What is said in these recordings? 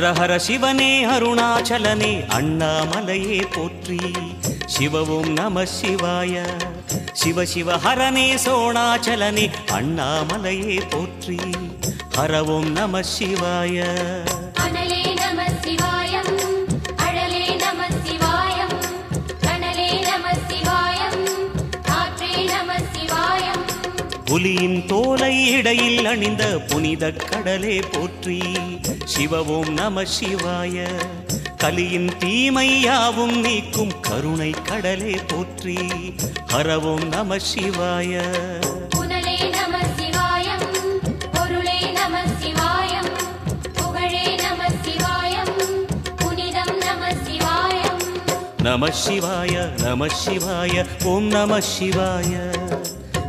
ஹர ஹர சிவனே அருணாச்சலனே அண்ணாமலையே போற்றி. சிவவும் நம சிவாய. சிவ சிவ ஹரனே சோணாச்சலனே அண்ணாமலையே போற்றி. ஹரவும் நம சிவாய. புலியின் தோலை இடையில் அணிந்த புனித கடலே போற்றி. சிவவோம் நம சிவாய. கலியின் தீமையாவும் நீக்கும் கருணை கடலே போற்றி. ஹரவோம் நம சிவாய. நம சிவாய நம சிவாய ஓம் நம சிவாய.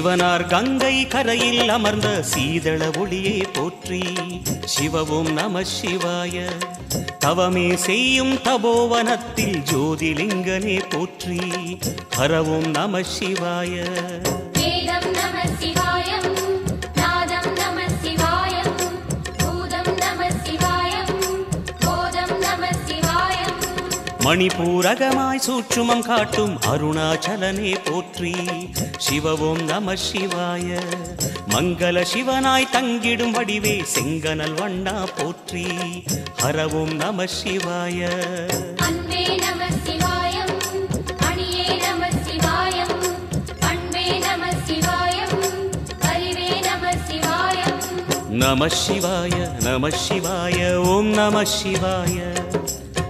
சிவனார் கங்கை கரையில் அமர்ந்த சீதள ஒளியை போற்றி சிவவும் நம சிவாய. தவமே செய்யும் தபோவனத்தில் ஜோதிலிங்கனே போற்றி. ஹரவும் நம சிவாய. வேதம் நம சிவாயம். மணிபூரகமாய் சூட்சுமம் காட்டும் அருணாச்சலனே போற்றி. சிவவும் நம சிவாய. மங்கள சிவனாய் தங்கிடும் வடிவே செங்கனல் வண்ணா போற்றி. ஹரவும் நம சிவாய. நம சிவாய நம சிவாய ஓம் நம சிவாய.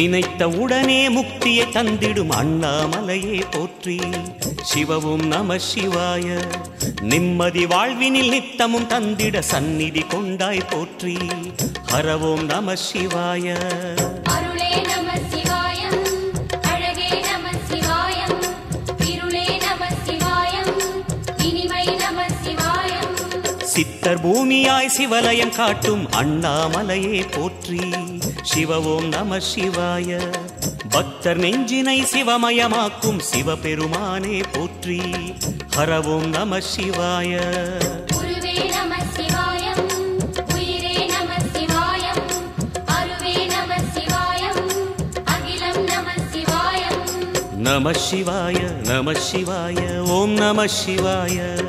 நினைத்த உடனே முக்தியை தந்திடும் அண்ணாமலையே போற்றி. சிவவும் நம சிவாய நிம்மதி வாழ்வினில் நித்தமும் தந்திட சந்நிதி கொண்டாய் போற்றி. ஹரவோம் நம சிவாய. அருளே நம சித்தர் பூமியாய் சிவலயம் காட்டும் அண்ணாமலையே போற்றி. சிவவோம் நம சிவாய. பக்தர் நெஞ்சினை சிவமயமாக்கும் சிவபெருமானே போற்றி. ஹரவோம் நம சிவாய. நம சிவாய நம சிவாய ஓம் நம சிவாய.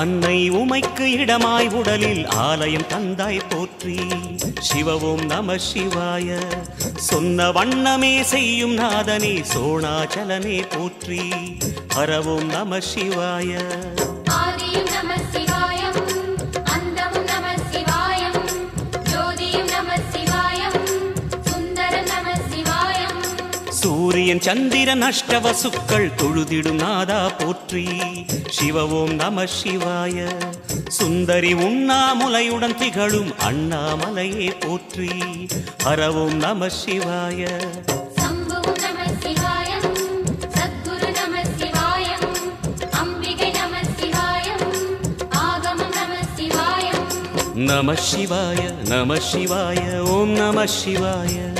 அன்னை உமைக்கு இடமாய் உடலில் ஆலயம் தந்தாய் போற்றி. சிவவும் நம சிவாய. சொன்ன வண்ணமே செய்யும் நாதனே சோணாச்சலனே போற்றி. ஹரவோம் நம சிவாய. நம சிவாயம் சூரியன் சந்திரன் அஷ்டவசுக்கள் தொழுதிடும் நாதா போற்றி. சிவவோம் நம சிவாய. சுந்தரி உண்ணாமுலையுடன் திகழும் அண்ணாமலையே போற்றி. ஹரவோம் நம சிவாய. நம சிவாய நம சிவாய ஓம் நம சிவாய.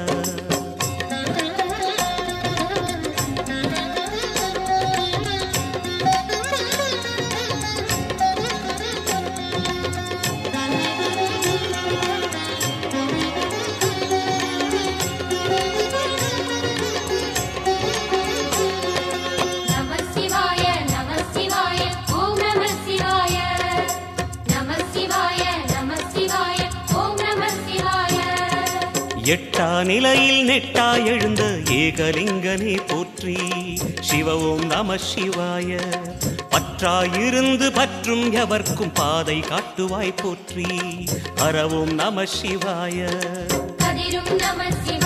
எட்டா நிலையில் நெட்டா எழுந்த ஏகலிங்கனே போற்றி. சிவ ஓம் நம சிவாய. பற்றாயிருந்து பற்றும் எவர்க்கும் பாதை காட்டுவாய் போற்றி. அறவும் நம சிவாய. நம சிவாய.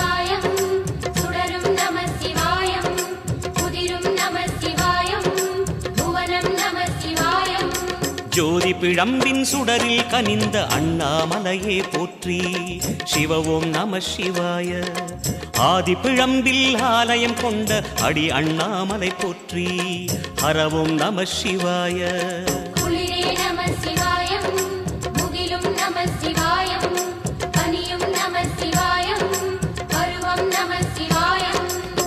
ஜோதி பிழம்பின் சுடரில் கனிந்த அண்ணாமலையே போற்றி. சிவ ஓம் நம சிவாய. ஆதி பிழம்பில் ஆலயம் கொண்ட அடி அண்ணாமலை போற்றி. ஹரவோம் நம சிவாய.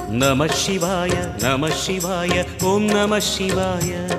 நம சிவாய நம சிவாய ஓம் நம சிவாய.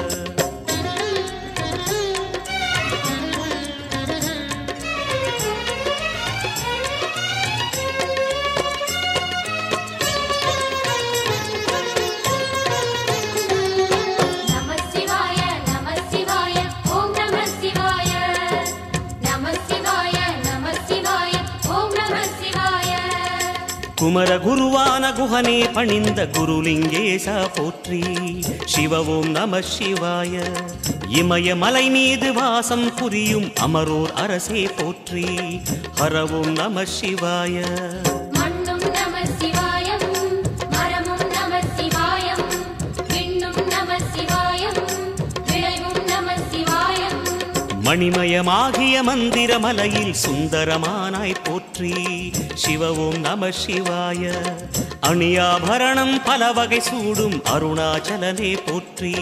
குமர குருவான குகனே பணிந்த குருலிங்கேசா போற்றி. சிவவோம் நம சிவாய. இமயமலை மீது வாசம் புரியும் அமரோர் அரசே போற்றி. ஹரவோம் நம சிவாய. மணிமயமாகிய மந்திர மலையில் சுந்தரமானாய் போற்றி. சிவ ஓம் நம சிவாய. அணியாபரணம் பல வகை சூடும் அருணாச்சலனே போற்றி.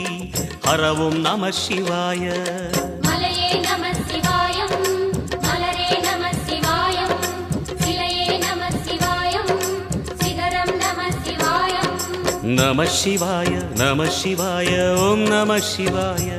ஹரவோம் நம சிவாய. நம சிவாய நம சிவாய ஓம் நம சிவாய.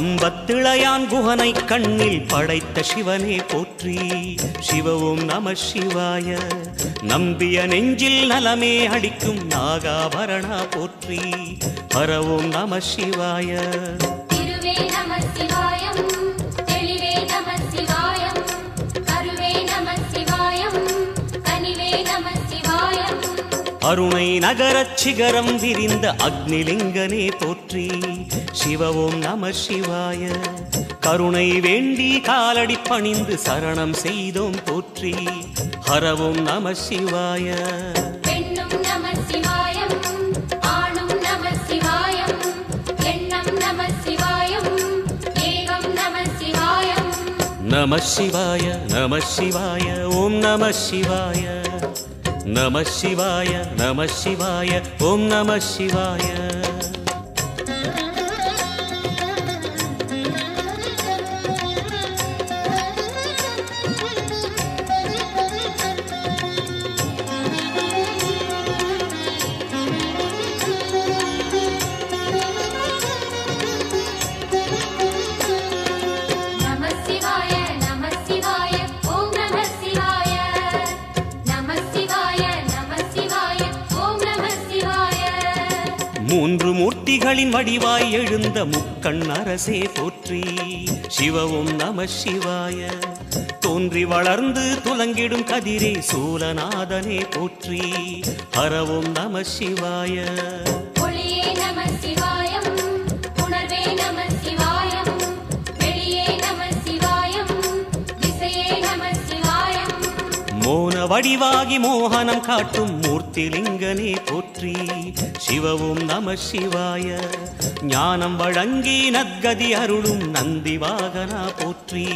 கம்பத்திளையான் குகனை கண்ணில் படைத்த சிவனே போற்றி. சிவ ஓம் நம சிவாய நம்பிய நெஞ்சில் நலமே அடிக்கும் நாகாபரணா போற்றி. ஹர ஓம் நம சிவாய அருணை நகரச் சிகரம் விரிந்த அக்னிலிங்கனே போற்றி. சிவ ஓம் நம சிவாய. கருணை வேண்டி காலடி பணிந்து சரணம் செய்தோம் போற்றி. ஹரவோம் நம சிவாய. நம சிவாய நம சிவாய ஓம் நம சிவாய. நம சிவாய நம சிவாய ஓம் நம சிவாய. மூர்த்திகளின் வடிவாய் எழுந்த முக்கண் அரசே போற்றி. சிவவும் நம சிவாய. தோன்றி வளர்ந்து துலங்கிடும் கதிரே சூலநாதனே போற்றி. ஹரவும் நம சிவாய. வடிவாகி மோகனம் காட்டும் மூர்த்திலிங்கனே போற்றி. சிவவும் நம சிவாய. ஞானம் வழங்கி நத்கதி அருளும் நந்தி வாகனா போற்றி.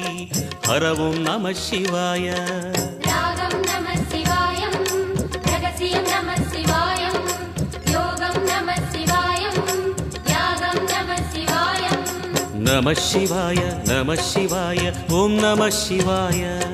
ஹரவும் நம சிவாய. நம சிவாய நம சிவாய ஓம் நம சிவாய.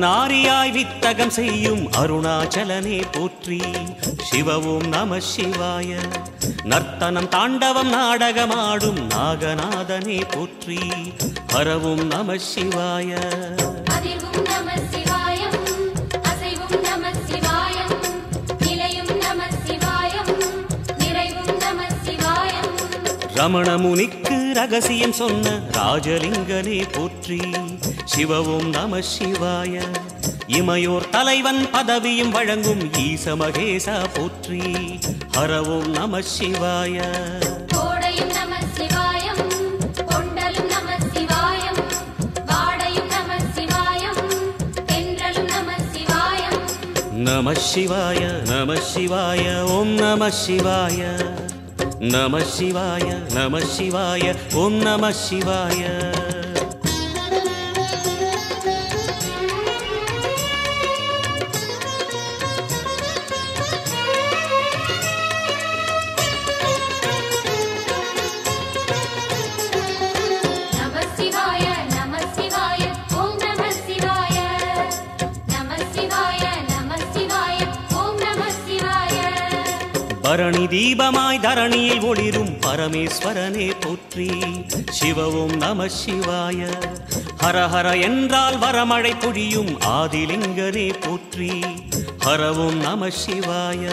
அர்த்தநாரியாய் வித்தகம் செய்யும் அருணாச்சலனே போற்றி. சிவவும் நம சிவாய. நர்த்தனம் தாண்டவம் நாடகமாடும் நாகநாதனே போற்றி. ஹரவும் நம சிவாய. அதிர்வும் நம சிவாயம் அசைவும் நம சிவாயம் நிலையும் நம சிவாயம் நிறைவும் நம சிவாயம். ரமண முனிக்கு ரகசியம் சொன்ன ராஜலிங்கனே போற்றி. சிவவும் நம சிவாய இமையோர் தலைவன் பதவியும் வழங்கும் ஈச மகேசா போற்றி ஹரவும் நம சிவாய கோடையும் நம சிவாயம் கொண்டலும் நம சிவாயம் வாடையும் நம சிவாயம் தென்றலும் நம சிவாயம் நம சிவாய நம சிவாய ஓம் நம சிவாய நம சிவாய நம சிவாய ஓம் நம சிவாய தரணி தீபமாய் தரணியில் ஒளிரும் பரமேஸ்வரனே போற்றி. சிவவும் நம சிவாய. ஹரஹர என்றால் வரமழை பொழியும் ஆதிலிங்கனே போற்றி. ஹரவும் நம சிவாய.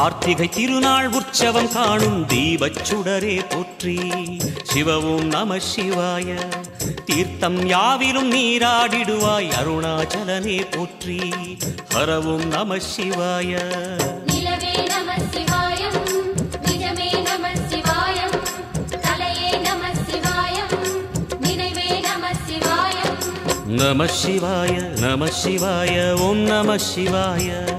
கார்த்திகை திருநாள் உற்சவம் காணும் தீபச் சுடரே போற்றி. சிவவும் நம சிவாய. தீர்த்தம் யாவிலும் நீராடிடுவாய் அருணாச்சலனே போற்றி. ஹரவும் நம சிவாய. நம சிவாய நம சிவாய ஓம் நம சிவாய.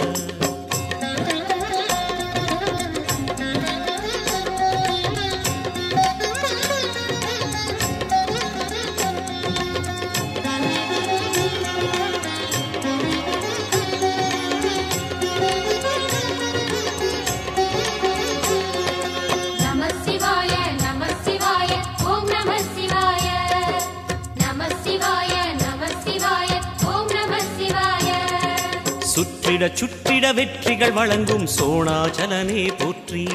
வெற்றிகள் வழங்கும் சோணாச்சலனே போற்றி.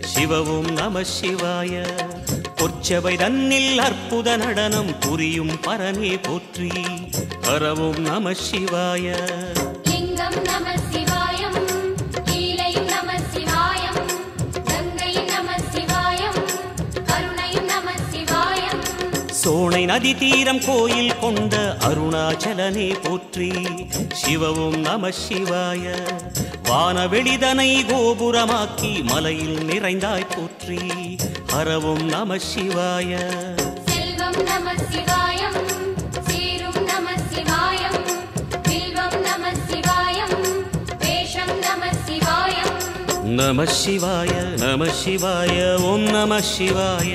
சிவவும் நம சிவாய. பொற்சபை தன்னில் அற்புத நடனம் புரியும் பரனே போற்றி. பரவும் நம சிவாய. நம சிவாய. சோனை நதி தீரம் கோயில் கொண்ட அருணாச்சலனே போற்றி. சிவவும் நம சிவாய வானவெளிதனை கோபுரமாக்கி மலையில் நிறைந்தாய் போற்றி. ஹரவும் நம சிவாய. செல்வம் நம சிவாயம் சிவாய நம சிவாய ஓம் நம சிவாய.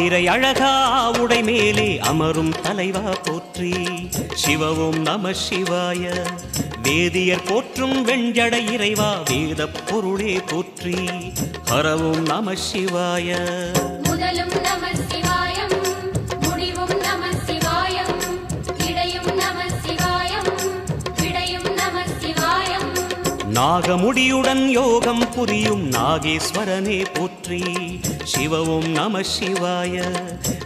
ஆதிரை அழகா உடை மேலே அமரும் தலைவா போற்றி. சிவவும் நம சிவாய. வேதியர் போற்றும் வெண்ஜடை இறைவா வேத பொருளே போற்றி. ஹரவும் நம சிவாய. முதலும் நம சிவாயம் முடிவும் நம சிவாயம் இடையும் நம சிவாயம் விடையும் நம சிவாயம். நாகமுடியுடன் யோகம் புரியும் நாகேஸ்வரனே போற்றி. சிவவும் நம சிவாய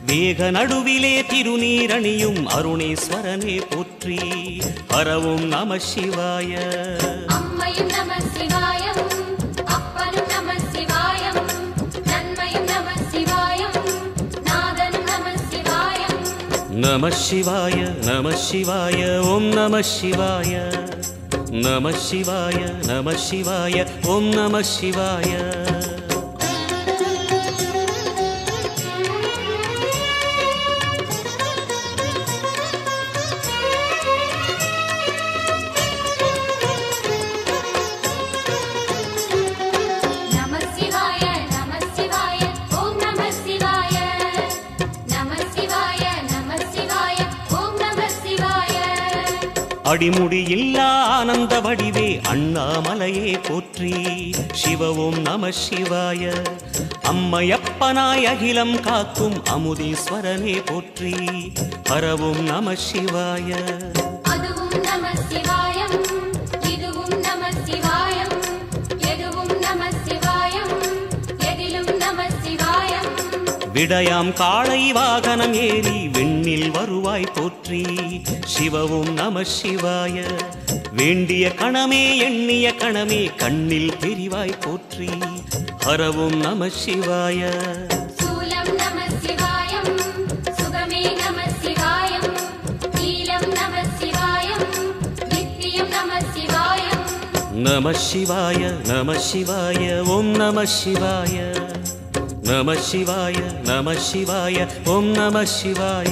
வேக நடுவிலே திருநீரணியும் அருணேஸ்வரனே போற்றி ஹரவும் நம சிவாய அம்மையும் நம சிவாயம் அப்பனும் நம சிவாயம் நன்மையும் நம சிவாயம் நாதனும் நம சிவாயம் நம சிவாய நம சிவாய அடிமுடி இல்லா ஆனந்த வடிவே அண்ணாமலையே போற்றி. சிவவும் நம சிவாய அம்மையப்பனாய் அகிலம் காக்கும் அமுதீஸ்வரனே போற்றி. ஹரவும் நம சிவாய. அதுவும் நம சிவாயம் இதுவும் நம சிவாயம் எதுவும் நம சிவாயம் எதிலும் நம சிவாயம். விடயாம் காளை வாகனம் ஏறி விண்ணில் வருவாய் போற்றி சிவவும் நம சிவாய வேண்டிய கணமே எண்ணிய கணமே கண்ணில் தெரிவாய் போற்றி ஹரவும் நம சிவாய சூலம் நம சிவாயம் சுகமே நம சிவாயம் நீலம் நம சிவாயம் நித்தியம் நம சிவாயம் நம சிவாய நம சிவாய ஓம் நம சிவாய நம சிவாய நம சிவாய ஓம் நம சிவாய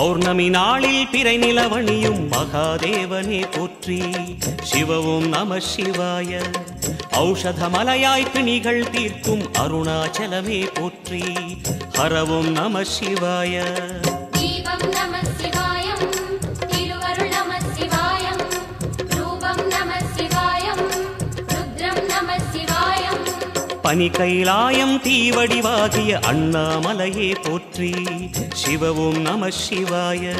பௌர்ணமி நாளில் பிறை நிலவணியும் மகாதேவனே போற்றி. சிவவும் நம சிவாய. ஔஷதமலையாய் பிணிகள் தீர்க்கும் அருணாச்சலமே போற்றி. ஹரவும் நம சிவாய. பனி கைலாயம் தீவடிவாகிய அண்ணாமலையே போற்றி. சிவவும் நம சிவாய.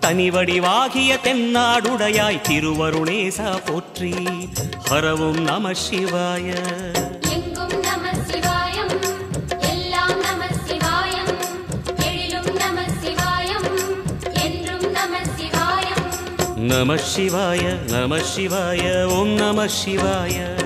தனிவடிவாகிய தென்னாடுடையாய் திருவருணேசா போற்றி. ஹரவும் நம சிவாய. நம சிவாய நம சிவாய ஓம் நம சிவாய.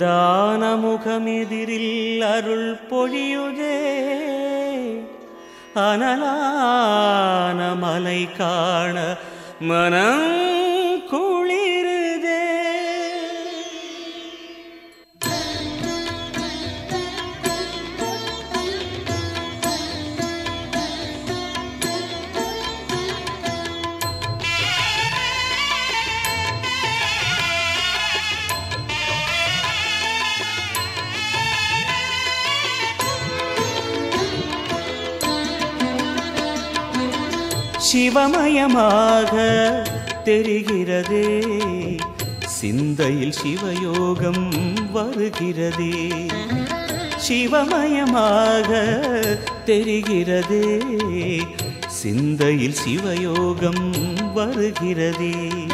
ஐந்தான முகமெதிரில் அருள் பொழியுதே அனலான மலை காண சிவமயமாக தெரிகிறதே. சிந்தையில் சிவயோகம் வருகிறதே. சிவமயமாக தெரிகிறதே. சிந்தையில் சிவயோகம் வருகிறதே.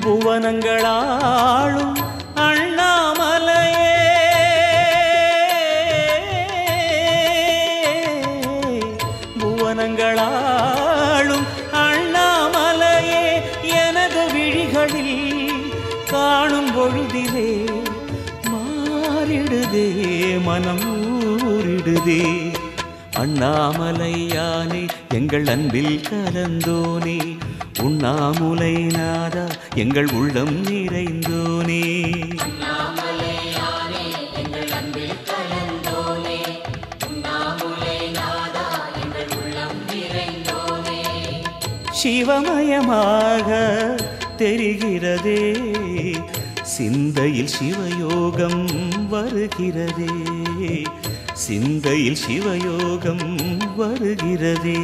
புவனங்களாளும் ஊறிடுதே அண்ணாமலையானே எங்கள் அன்பில் கலந்தோனே உண்ணாமுலை நாதா எங்கள் உள்ளம் நிறைந்தோனே. சிவமயமாக தெரிகிறதே சிந்தையில் சிவயோகம் வருகிறதே சிந்தையில் சிவயோகம் வருகிறதே.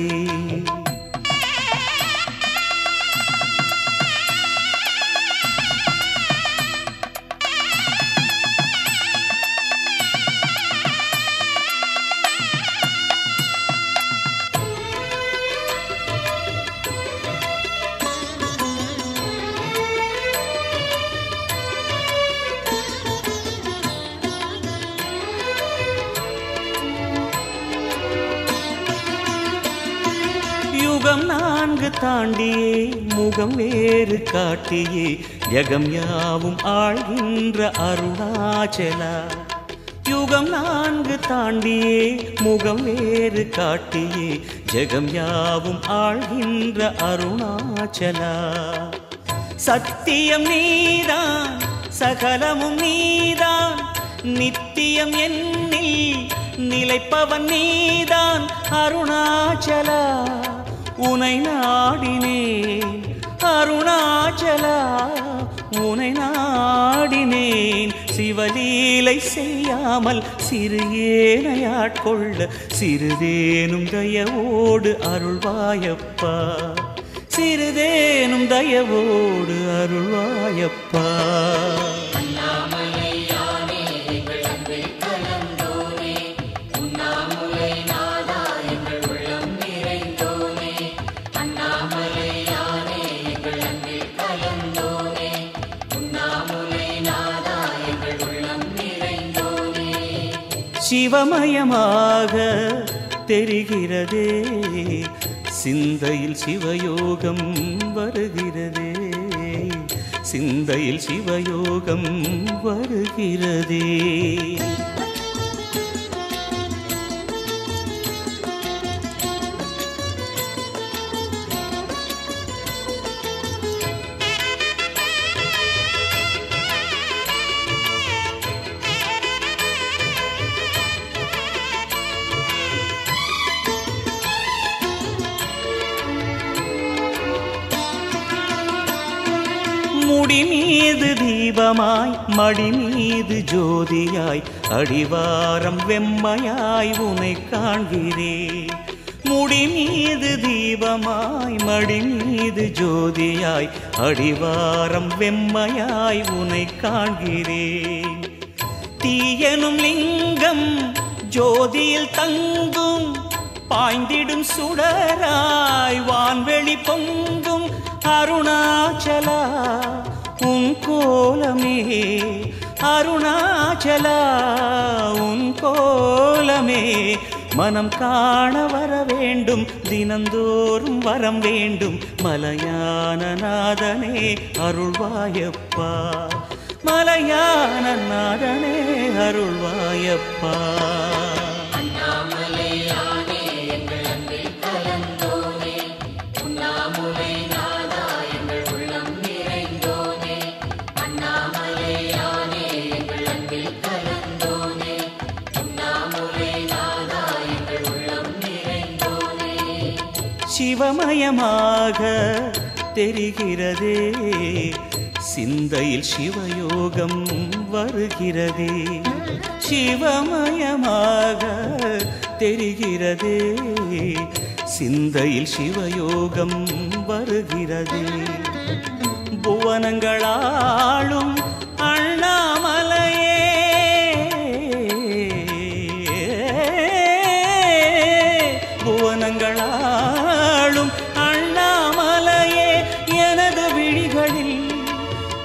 யுகம் நான்கு தாண்டியே முகம் வேறு காட்டியே ஜகம் யாவும் ஆழ்கின்ற அருணாச்சலா. யுகம் நான்கு தாண்டியே முகம் வேறு காட்டியே ஜெகம் யாவும் ஆழ்கின்ற அருணாச்சலா. சத்தியம் நீதான் சகலமும் நீதான் நித்தியம் என்னில் நிலைப்பவன் நீதான் அருணாச்சலா. உனை நாடினேன். அருணாச்சலா உனை நாடினேன். சிவலீலை செய்யாமல் சிறு ஏனையாட்கொள்ள சிறிதேனும் தயவோடு அருள்வாயப்பா. சிறிதேனும் தயவோடு அருள்வாயப்பா. சிவமயமாக தெரிகிறதே. சிந்தையில் சிவயோகம் வருகிறதே. சிந்தையில் சிவயோகம் வருகிறதே. தீபமாய் மடி மீது ஜோதியாய் அடிவாரம் வெம்மையாய் உனை காண்கிறேன் முடி மீது தீபமாய் மடி மீது ஜோதியாய் அடிவாரம் வெம்மையாய் உனை காண்கிறேன் தீயனும் லிங்கம் ஜோதியில் தங்கும் பாய்ந்திடும் சுடராய் வான்வெளி பொங்கும் அருணாச்சலா கோலமே. அருணாச்சலா உன் கோலமே. மனம் காண வர வேண்டும் தினந்தோறும் வரம் வேண்டும். மலையான நாதனே அருள்வாயப்பா. மலையான நாதனே அருள்வாயப்பா. சிவமயமாக தெரிகிறதே. சிந்தையில் சிவயோகம் வருகிறதே. சிவமயமாக தெரிகிறதே. சிந்தையில் சிவயோகம் வருகிறதே. புவனங்களாளும் அழ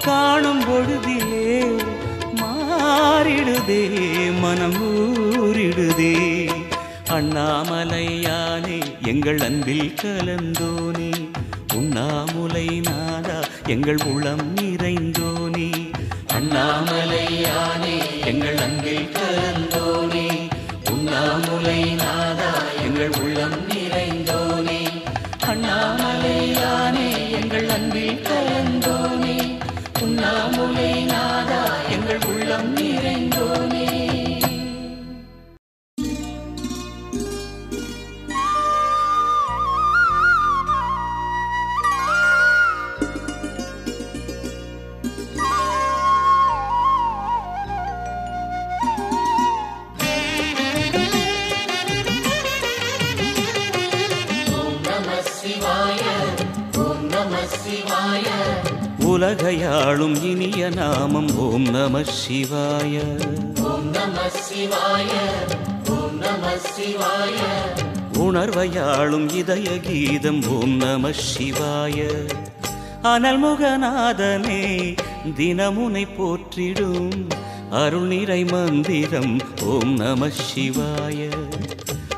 காணும் பொழுதிலே மாறிடுதே மனம் ஊறிடுதே. அண்ணாமலையானே எங்கள் அன்பில் கலந்தோனே. உண்ணாமுலை நாதா எங்கள் உளம் நிறைந்தோனே. அண்ணாமலையானே எங்கள் அன்பில் கலந்தோனே. உண்ணாமுலை நாதா எங்கள் உள்ளம் உலகையாளும் இனிய நாமம். ஓம் நம சிவாய. உணர்வையாளும் இதய கீதம். ஓம் நம சிவாய. அனல்முகநாதனே தினமுனை போற்றிடும் அருள்நிறை மந்திரம். ஓம் நம சிவாய.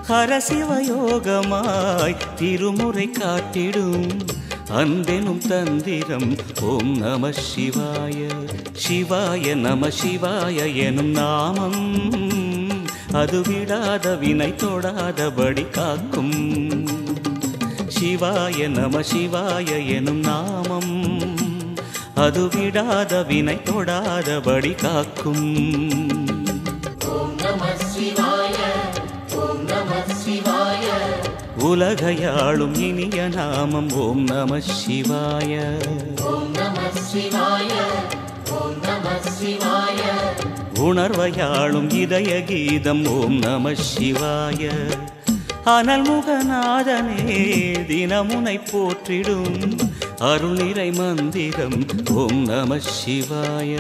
ஹரசிவயோகமாய் திருமுறை காட்டிடும் அன்பெனும் தந்திரம் ஓம் நம சிவாய சிவாய நம சிவாய எனும் நாமம். அது விடாத வினை தொடாதபடி காக்கும். சிவாய நம சிவாய எனும் நாமம். அது விடாத வினை தொடாதபடி காக்கும். உலகையாளும் இனிய நாமம். ஓம் நம சிவாய. உணர்வையாளும் இதய கீதம். ஓம் நம சிவாய. அனல்முகநாதனே தினமுனை போற்றிடும். அருள்நிறை மந்திரம். ஓம் நம சிவாய.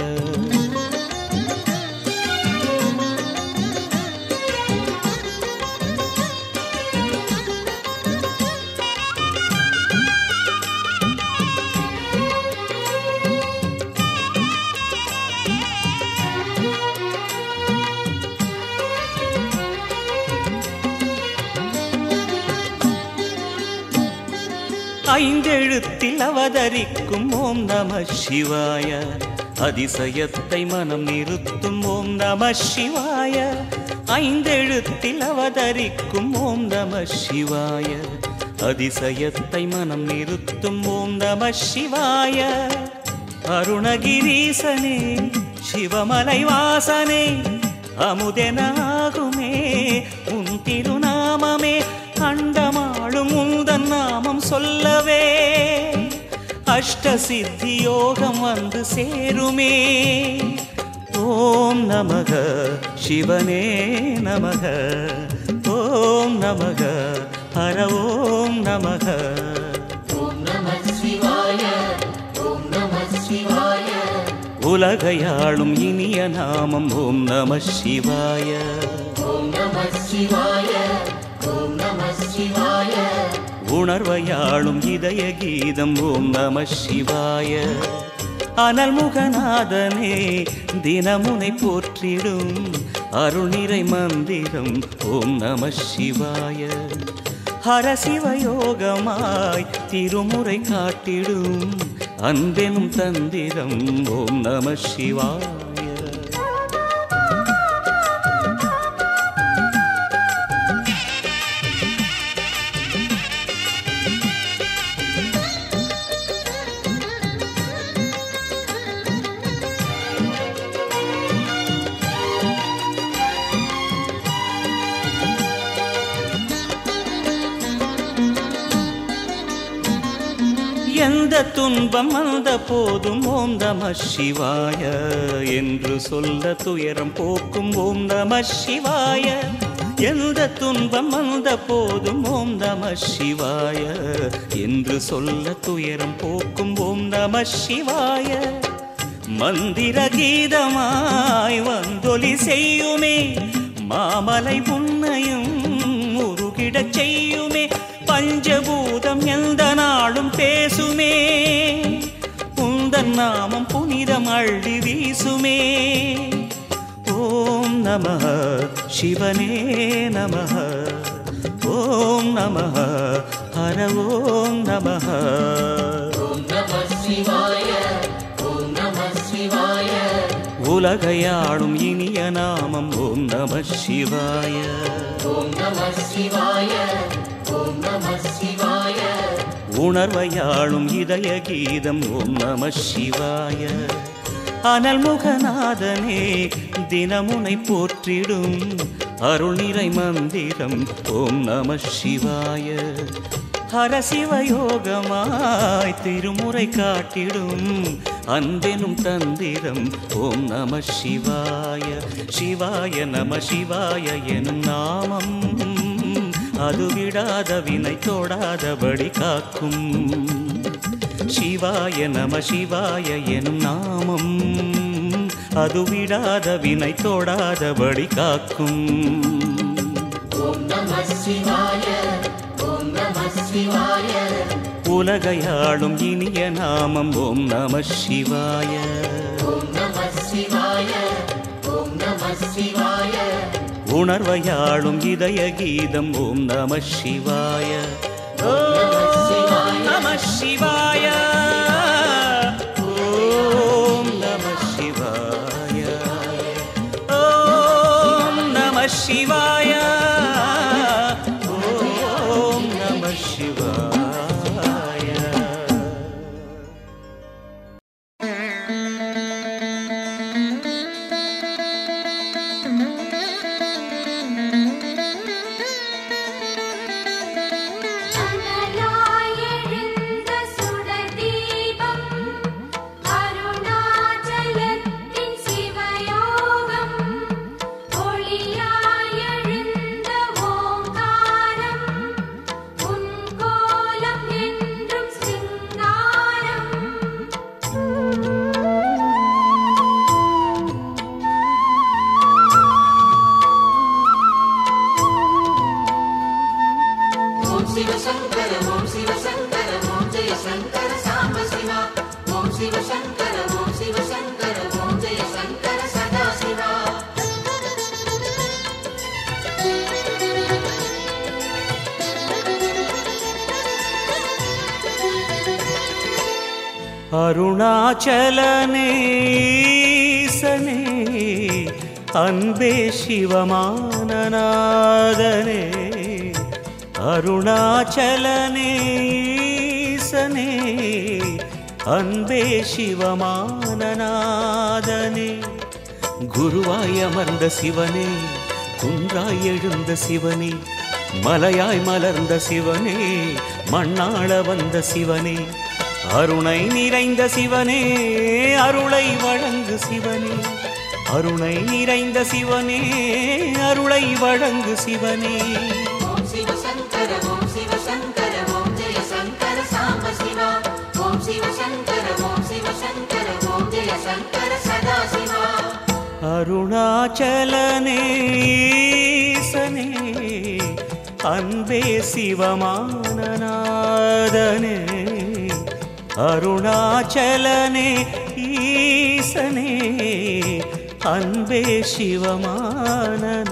ஐந்தெழுத்தில் அவதரிக்கும் ஓம் நம சிவாய. அதிசயத்தை மனம் நிறுத்தும் ஓம் நம சிவாய. ஐந்தெழுத்தில் அவதரிக்கும் ஓம் நம சிவாய. அதிசயத்தை மனம் நிறுத்தும் ஓம் நம சிவாய. அருணகிரீசனே சிவமலை வாசனே அமுதனாகுமே சொல்லவே அஷ்ட சித்தி யோகம் வந்து சேருமே. ஓம் நமக சிவனே நமக. ஓம் நமக ஹர ஓம் நமக. உலகையாளும் இனிய நாமம் ஓம் நம சிவாய. உணர்வையாளும் இதய கீதம் ஓம் நம சிவாய. அனல் முகநாதனே தினமுனை போற்றிடும் அருள்நிறை மந்திரம் ஓம் நம சிவாய. ஹரசிவயோகமாய் திருமுறை காட்டிடும் அன்பெனும் தந்திரம் ஓம் நம சிவாய. எந்த துன்பம் வந்த போதும் ஓம் நம சிவாய என்று சொல்ல துயரம் போக்கும் ஓம் நம சிவாய. எந்த துன்பம் வந்த போதும் ஓம் நம சிவாய என்று சொல்ல துயரம் போக்கும் ஓம் நம சிவாய. மந்திர கீதமாய் வந்தொலி செய்யுமே மாமலை புன்னையும் உருகிடச் செய்யுமே பஞ்சபூதம் எந்த நாளும் பேசு நாமம் புனிதம் அள்ளி வீசுமே. ஓம் நம சிவனே நம. ஓம் நம ஹர ஓம் நம. உலகையாளும் இனிய நாமம் ஓம் நம சிவாய. உணர்வையாளும் இதய கீதம் ஓம் நம சிவாய. அனல் முகநாதனே தினமுனை போற்றிடும் அருள் நிறை மந்திரம் ஓம் நம சிவாய. ஹரசிவயோகமாய் திருமுறை காட்டிடும் அன்பெனும் தந்திரம் ஓம் நம சிவாய. சிவாய நம சிவாய எனும் நாமம். அது விடாத வினை தொடாதபடி காக்கும். சிவாய நம சிவாய எனும் நாமம். அது விடாத வினை தொடாதபடி காக்கும். உலகையாளும் இனிய நாமம் ஓம் நம சிவாய. உணர்வையாளும் இதய கீதம் ஓம் நம சிவாய ஓம் நம சிவாய ஓம் நம சிவாய ஓம் நம சிவாய ஓம் சிவசங்கர ஓம் சிவசங்கர ஓம் அன்பே சிவமானநாதனே. குருவாய் அமர்ந்த சிவனே குன்றாய் எழுந்த சிவனே மலையாய் மலர்ந்த சிவனே மண்ணாள வந்த சிவனே அருணை நிறைந்த சிவனே அருளை வழங்கு சிவனே. அருணை நிறைந்த சிவனே அருளை வழங்கு சிவனே. அருணாச்சலனேசனே அன்பே சிவமானநாதனே அருணாச்சலனே ஈசனே அன்பே சிவமானநாதனே.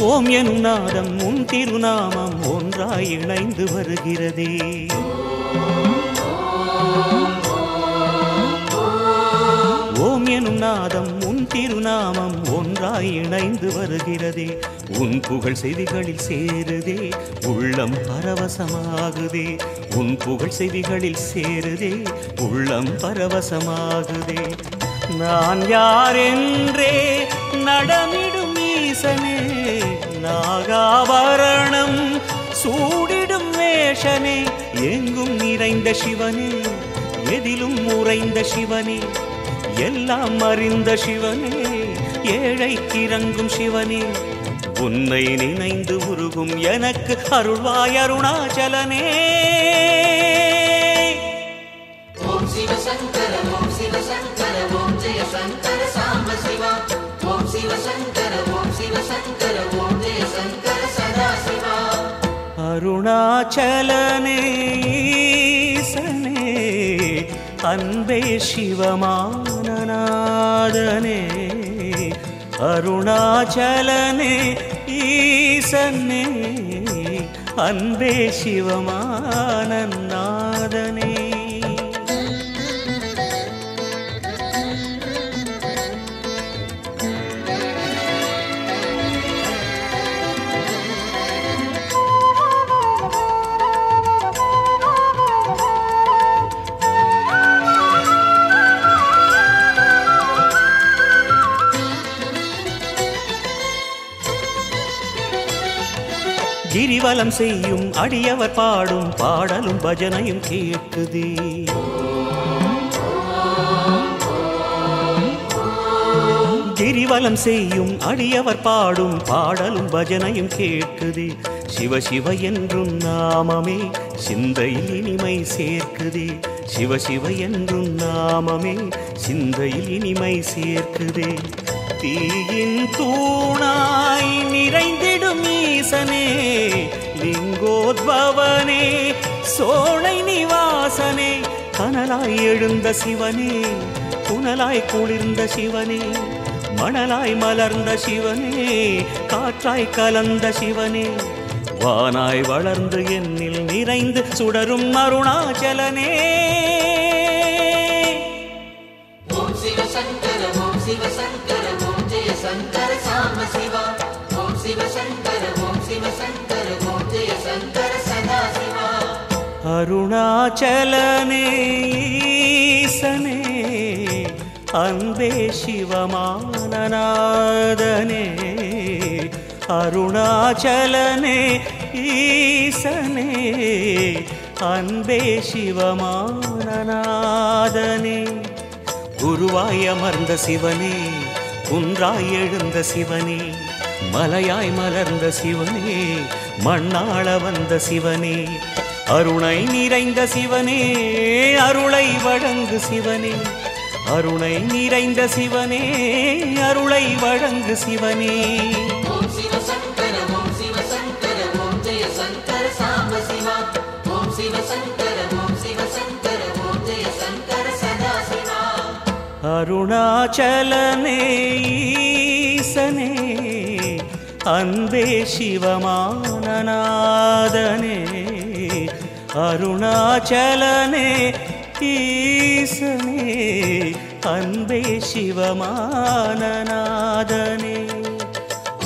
ஓம் எனும் நாதம் உன் திருநாமம் ஒன்றாய் இணைந்து வருகிறதே. ஓம் எனும் நாதம் உன் திருநாமம் ஒன்றாய் இணைந்து வருகிறதே. உன் புகழ் செவிகளில் சேருதே உள்ளம் பரவசமாகுதே. உன் புகழ் செவிகளில் சேருதே உள்ளம் பரவசமாகுதே. நான் யாரென்றே நடமே நாகாபரணம். சூடிடும் வேஷனே எங்கும் நிறைந்த சிவனே எதிலும் உறைந்த சிவனே எல்லாம் அறிந்த சிவனே ஏழைக்கு இறங்கும் சிவனே. உன்னை நினைந்து உருகும் எனக்கு அருள்வாய் அருணாச்சலனே. ஓம் சிவசங்கர ஓம் சிவசங்கர ஓம் ஜெய சங்கர சாம்ப சிவா. ஓம் சிவசங்கர ஓம் சிவசங்கர ஓம் ஜெய அருணாச்சலனே ஈசனே அன்பே சிவமானநாதனே அருணாச்சலனே ஈசனே அன்பே சிவமானநாதனே கிரிவலம் செய்யும் அடியவர் பாடும் பாடலும் பஜனையும் கேட்குதே கிரிவலம் செய்யும் அடியவர் பாடும் பாடலும் பஜனையும் கேட்குது சிவ சிவ என்றும் நாமமே சிந்தையில் இனிமை சேர்க்குது. சிவ சிவ என்றும் நாமமே சிந்தையில் இனிமை சேர்க்குது. தீயின் தூணாய் நிறைந்திடும் ஈசனே லிங்கோத்பவனே சோழை நிவாசனே கனலாய் எழுந்த சிவனே புனலாய் குளிர்ந்த சிவனே மணலாய் மலர்ந்த சிவனே காற்றாய் கலந்த சிவனே வானாய் வளர்ந்து என்னில் நிறைந்து சுடரும் அருணாச்சலனே. ஓம் சிவசங்கர ஓம் சிவசங்கர ஓம் ஜெய சங்கர சாம சிவா. ஓம் சிவசங்கர ஓம் அருணாச்சலனே ஈசனே அன்பே சிவமானநாதனே அருணாச்சலனே ஈசனே அன்பே சிவமானநாதனே குருவாய் அமர்ந்த சிவனே குன்றாய் எழுந்த சிவனே மலையாய் மலர்ந்த சிவனே மண்ணாள வந்த சிவனே அருணை நிறைந்த சிவனே அருளை வழங்கு சிவனே. அருணை நிறைந்த சிவனே அருளை வழங்கு சிவனே. அருணாச்சலனே ஈசனே அன்பே சிவமானநாதனே. அருணாச்சலனே ஈசனே அன்பே சிவமானநாதனே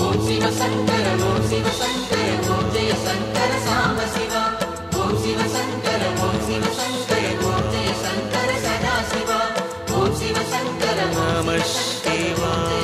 ஓம் சிவசங்கர ஓம் சிவசங்கர ஓம் ஜெய சங்கர சாம்ப சிவா ஓம் சிவசங்கர ஓம் சிவசங்கர ஓம் ஜெய சங்கர சதாசிவா ஓம் சிவசங்கர ஓம் நம சிவாய